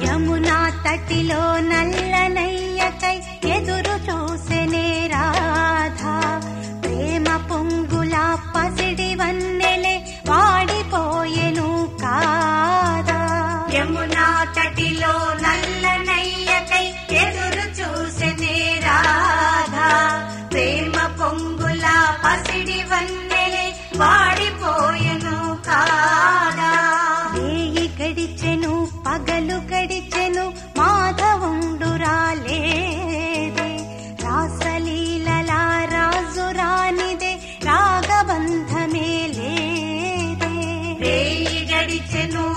యమునా తటిలో నల్లనయ్యకై ఎదురు చూసెనే రాధా. ప్రేమ పొంగుల పసిడి వన్నెలే వాడిపోయెను కాదా. యమునా తటిలో Kitchen.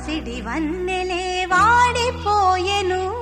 పసిడి వన్నెలే వాడిపోయెను.